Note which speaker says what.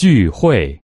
Speaker 1: 聚会。